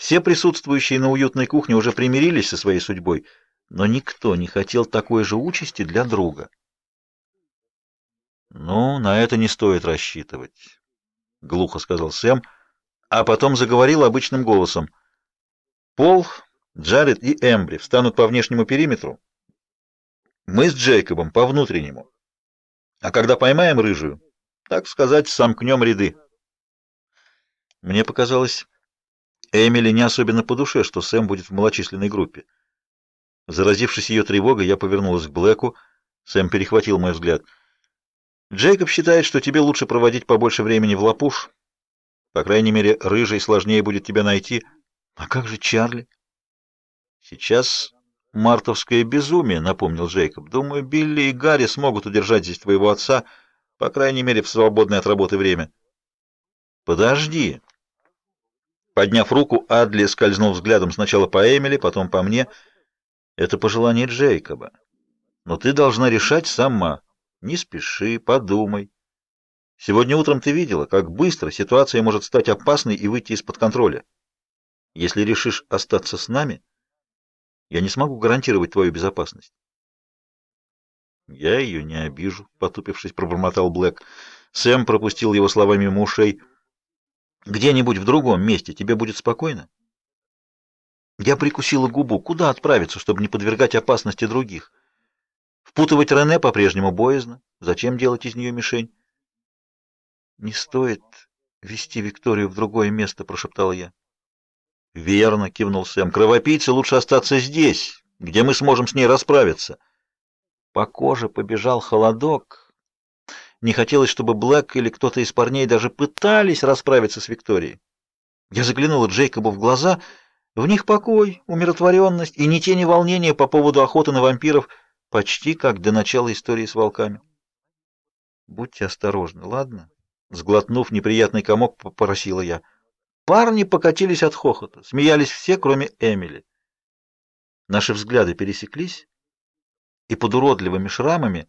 Все присутствующие на уютной кухне уже примирились со своей судьбой, но никто не хотел такой же участи для друга. «Ну, на это не стоит рассчитывать», — глухо сказал Сэм, а потом заговорил обычным голосом. «Пол, Джаред и Эмбри встанут по внешнему периметру. Мы с Джейкобом по внутреннему. А когда поймаем рыжую, так сказать, сомкнем ряды». Мне показалось, Эмили не особенно по душе, что Сэм будет в малочисленной группе. Заразившись ее тревогой, я повернулась к Блэку. Сэм перехватил мой взгляд — Джейкоб считает, что тебе лучше проводить побольше времени в лапуш. По крайней мере, рыжий сложнее будет тебя найти. А как же Чарли? Сейчас мартовское безумие, напомнил Джейкоб. Думаю, Билли и Гарри смогут удержать здесь твоего отца, по крайней мере, в свободное от работы время. Подожди. Подняв руку, Адли скользнул взглядом сначала по Эмили, потом по мне. Это пожелание Джейкоба. Но ты должна решать сама. Не спеши, подумай. Сегодня утром ты видела, как быстро ситуация может стать опасной и выйти из-под контроля. Если решишь остаться с нами, я не смогу гарантировать твою безопасность. Я ее не обижу, потупившись, пробормотал Блэк. Сэм пропустил его словами мимо ушей. Где-нибудь в другом месте тебе будет спокойно? Я прикусила губу. Куда отправиться, чтобы не подвергать опасности других? Впутывать Рене по-прежнему боязно. Зачем делать из нее мишень? Не стоит вести Викторию в другое место, прошептала я. Верно, кивнул Сэм. Кровопийце лучше остаться здесь, где мы сможем с ней расправиться. По коже побежал холодок. Не хотелось, чтобы Блэк или кто-то из парней даже пытались расправиться с Викторией. Я заглянула Джейкобу в глаза. В них покой, умиротворенность и ни тени волнения по поводу охоты на вампиров — Почти как до начала истории с волками. Будьте осторожны, ладно? Сглотнув неприятный комок, попросила я. Парни покатились от хохота, смеялись все, кроме Эмили. Наши взгляды пересеклись, и под уродливыми шрамами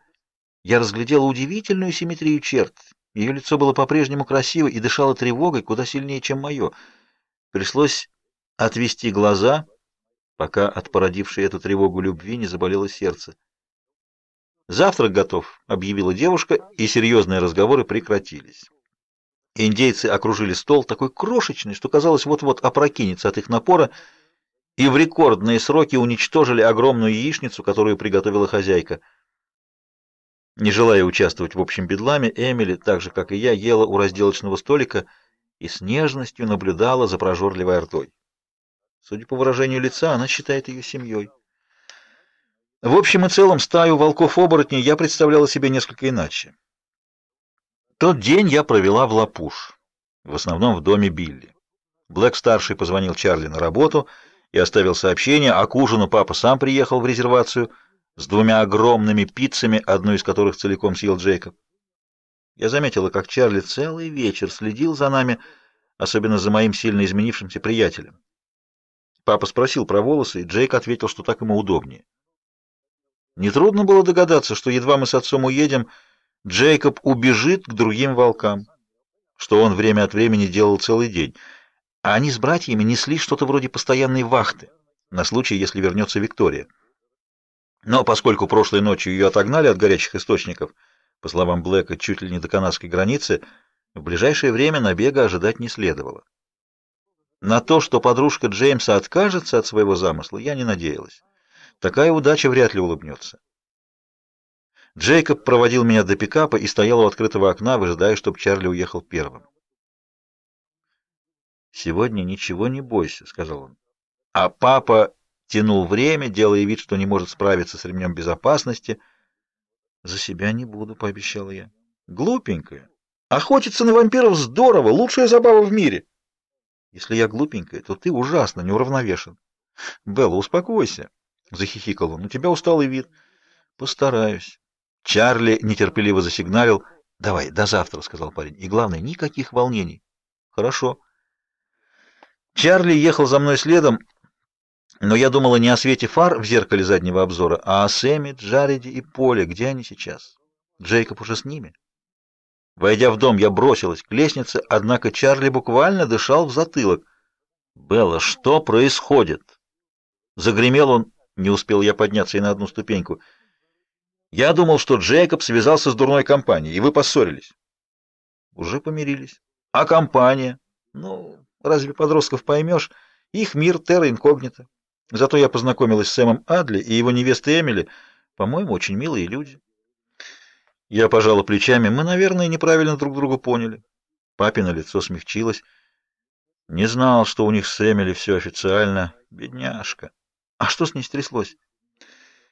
я разглядела удивительную симметрию черт. Ее лицо было по-прежнему красиво и дышало тревогой куда сильнее, чем мое. Пришлось отвести глаза, пока от породившей эту тревогу любви не заболело сердце. «Завтрак готов», — объявила девушка, и серьезные разговоры прекратились. Индейцы окружили стол, такой крошечный, что казалось вот-вот опрокинется от их напора, и в рекордные сроки уничтожили огромную яичницу, которую приготовила хозяйка. Не желая участвовать в общем бедламе, Эмили, так же как и я, ела у разделочного столика и с нежностью наблюдала за прожорливой ордой. Судя по выражению лица, она считает ее семьей. В общем и целом, стаю волков-оборотней я представляла себе несколько иначе. Тот день я провела в Лапуш, в основном в доме Билли. Блэк-старший позвонил Чарли на работу и оставил сообщение, а к ужину папа сам приехал в резервацию с двумя огромными пиццами, одну из которых целиком съел Джейкоб. Я заметила, как Чарли целый вечер следил за нами, особенно за моим сильно изменившимся приятелем. Папа спросил про волосы, и Джейк ответил, что так ему удобнее. Нетрудно было догадаться, что едва мы с отцом уедем, Джейкоб убежит к другим волкам, что он время от времени делал целый день. А они с братьями несли что-то вроде постоянной вахты на случай, если вернется Виктория. Но поскольку прошлой ночью ее отогнали от горячих источников, по словам Блэка, чуть ли не до канадской границы, в ближайшее время набега ожидать не следовало. На то, что подружка Джеймса откажется от своего замысла, я не надеялась. Такая удача вряд ли улыбнется. Джейкоб проводил меня до пикапа и стоял у открытого окна, выжидая, чтобы Чарли уехал первым. «Сегодня ничего не бойся», — сказал он. А папа тянул время, делая вид, что не может справиться с ремнем безопасности. «За себя не буду», — пообещал я. «Глупенькая. Охотиться на вампиров здорово, лучшая забава в мире». «Если я глупенькая, то ты ужасно неуравновешен». «Белла, успокойся». — захихикал он. — У тебя усталый вид. — Постараюсь. Чарли нетерпеливо засигналил. — Давай, до завтра, — сказал парень. — И главное, никаких волнений. — Хорошо. Чарли ехал за мной следом, но я думала не о свете фар в зеркале заднего обзора, а о Сэме, Джареде и Поле. Где они сейчас? Джейкоб уже с ними. Войдя в дом, я бросилась к лестнице, однако Чарли буквально дышал в затылок. Белла, что происходит? Загремел он, не успел я подняться и на одну ступеньку. Я думал, что Джейкоб связался с дурной компанией, и вы поссорились. Уже помирились. А компания? Ну, разве подростков поймешь? Их мир терра инкогнито. Зато я познакомилась с Сэмом Адли и его невестой Эмили. По-моему, очень милые люди. Я пожала плечами. Мы, наверное, неправильно друг друга поняли. Папино лицо смягчилось. Не знал, что у них с Эмили все официально. Бедняжка. А что с ней стряслось?